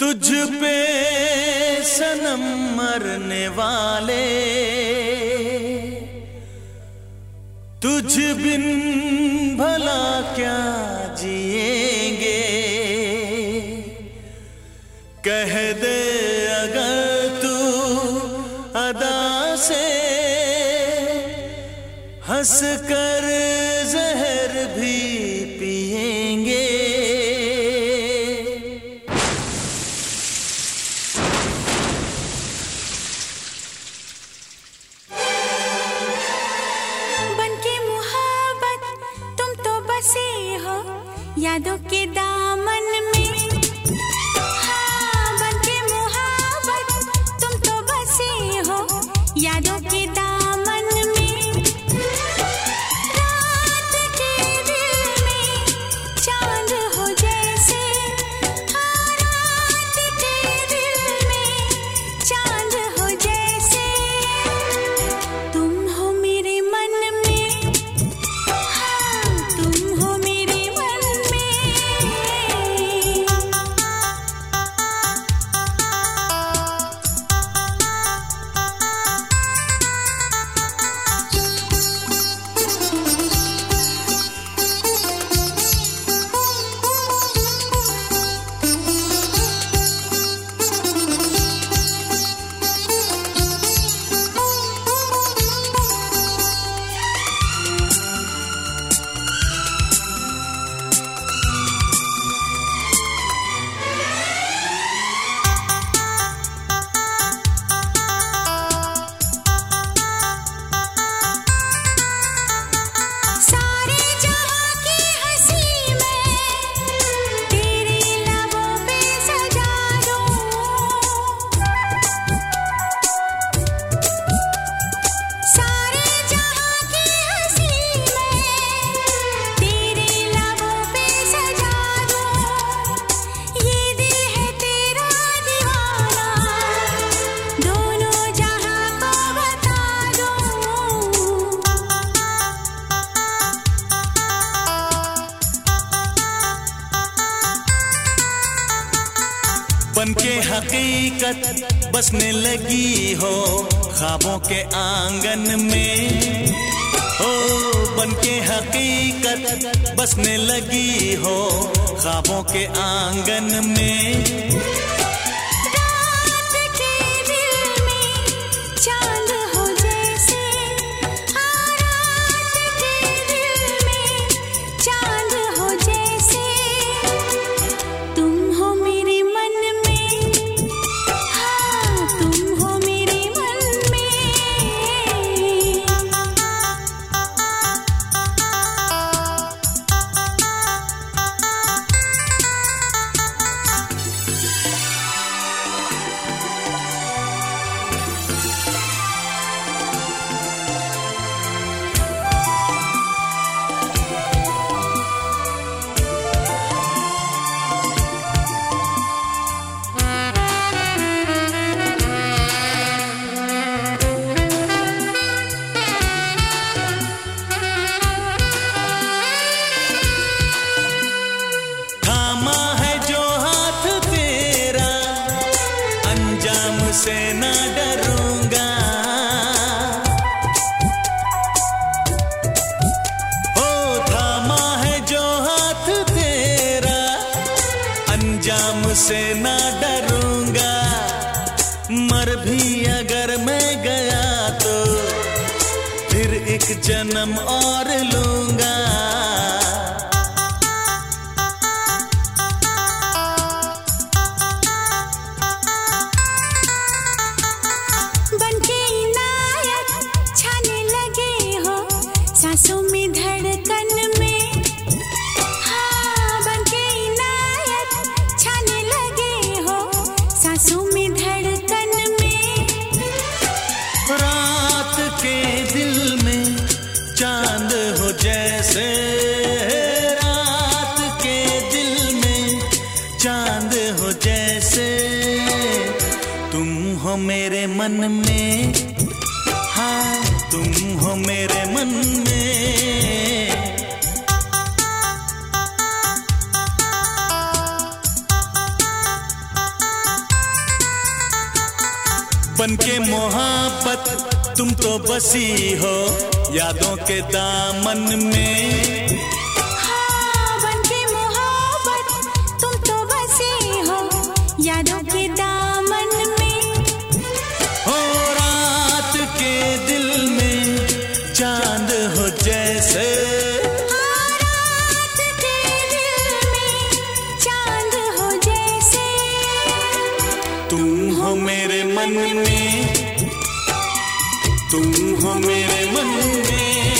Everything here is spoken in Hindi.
तुझ पे सनम मरने वाले। तुझ बिन भला क्या जिएँगे? कह दे अगर तू अदा से हंस कर जहर भी यादों के दामन बन के हकीकत बसने लगी हो खाबों के आँगन में। हो, बन के हकीकत बसने लगी हो खाबों के आँगन में। से ना डरूँगा। मर भी अगर मैं गया तो फिर एक जन्म और लूँगा। लगे हो, सांसों में धड़कन के दिल में चाँद हो जैसे रात के दिल में चाँद हो जैसे। तुम हो मेरे मन में हाँ तुम हो मेरे मन में। बन के मोहब्बत तुम तो बसी हो यादों के दामन में। हाँ तुम तो बसे हो यादों के दामन में। हो रात के दिल में चाँद हो जैसे। हाँ, रात के दिल में चाँद हो जैसे। तुम हो मेरे मन में तुम हो मेरे मन में।